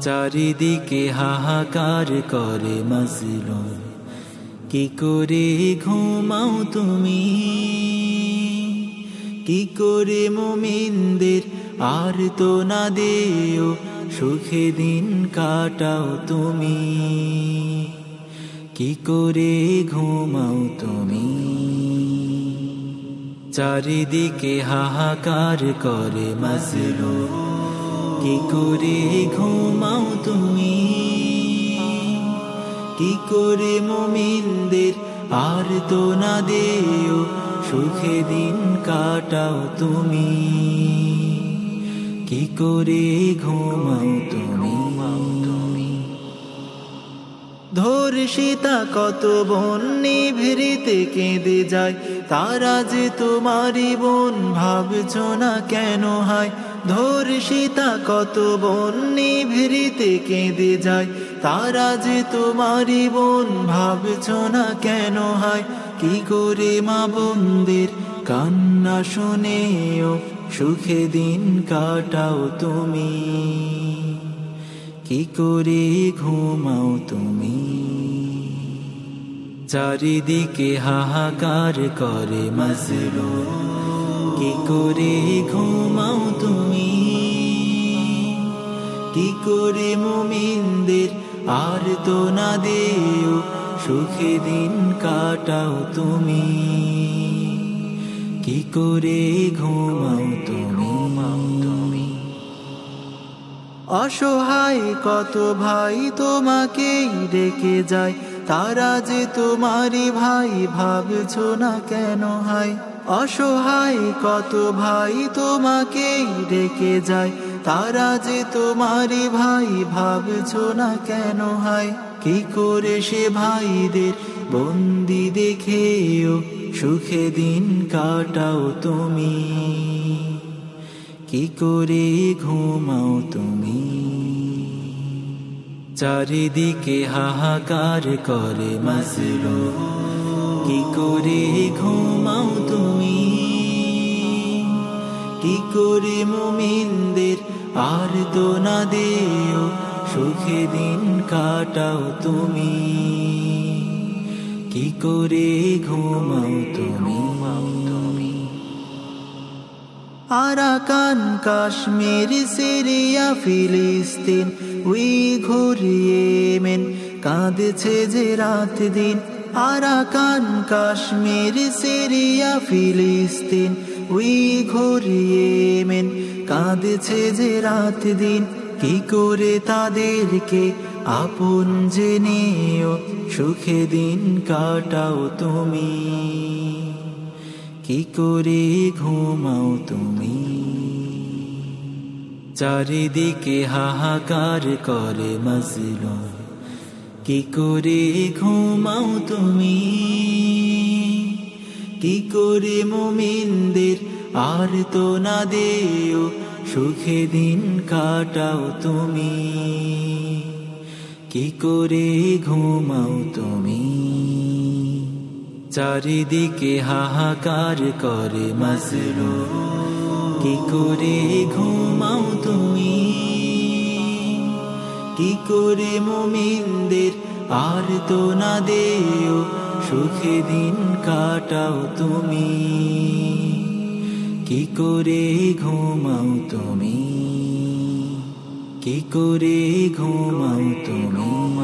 চারিদিকে হাহাকার করে মজলুম। কি করে ঘুমাও তুমি? কি করে মুমিনদের আর তো না দেও? সুখে দিন কাটাও তুমি। কি করে ঘুমাও তুমি? চারিদিকে হাহাকার করে মজলু কি করে ঘুমাও তুমি? কি করে মুমিনদের আর তো না দেও? সুখে দিন কাটাও তুমি। কি করে ঘুমাও তুমি? ধর্ষিতা কত বন্যে ভিড়িতে কেঁদে যায়। তারা যে তোমারই বোন, ভাবছ না কেন হয়? ধর্ষিতা কত বন্যে ভিড়িতে কেঁদে যায়। তারা যে তোমারই বোন, ভাবছ না কেন হয়? কি করে মা বোনদের কান্না শুনেও? সুখে দিন কাটাও তুমি। কি করে ঘুমাও তুমি? চারিদিকে হাহাকার করে মজলু কি করে ঘুমাও তুমি? কি করে মুমিনদের আর তো না দেও? সুখে দিন কাটাও তুমি। কি করে ঘুমাও তুমি? অসহায়, কত ভাই তোমাকেই ডেকে যায়। তারা যে তোমারই ভাই, ভাবছ না কেন হয়? অসহায়, কত ভাই তোমাকেই ডেকে যায়। তারা যে তোমারই ভাই, ভাবছ না কেন হয়? কি করে সে ভাইদের বন্দি দেখেও সুখে দিন কাটাও তুমি? কি করে ঘুমাও তুমি? চারিদিকে হাহাকার করে মজলু কি করে ঘুমাও তুমি? কি করে মুমিনদের আর তো না দেও? সুখে দিন কাটাও তুমি। কি করে ঘুমাও তুমি? আরাকান, কাশ্মীর, সিরিয়া, ফিলিস্তিন উই ঘুরিয়েমেন কাঁদছে যে রাত দিন। আরাকান, কাশ্মীর, সিরিয়া, ফিলিস্তিন উই ঘুরিয়েমেন কাঁদছে যে রাত দিন। কি করে তাদেরকে আপন জেনেও সুখে দিন কাটাও তুমি? কি করে ঘুমাও তুমি? চারিদিকে হাহাকার করে মজলু কি করে ঘুমাও তুমি? কি করে মুমিনদের আর তো না দেও, সুখে দিন কাটাও তুমি? কি করে ঘুমাও তুমি? চারিদিকে হাহাকার করে মজলু কি করে ঘুমাও তুমি? কি করে মুমিনদের আর তো না দেও? সুখে দিন কাটাও তুমি। কি করে ঘুমাও তুমি? কি করে ঘুমাও তুমি?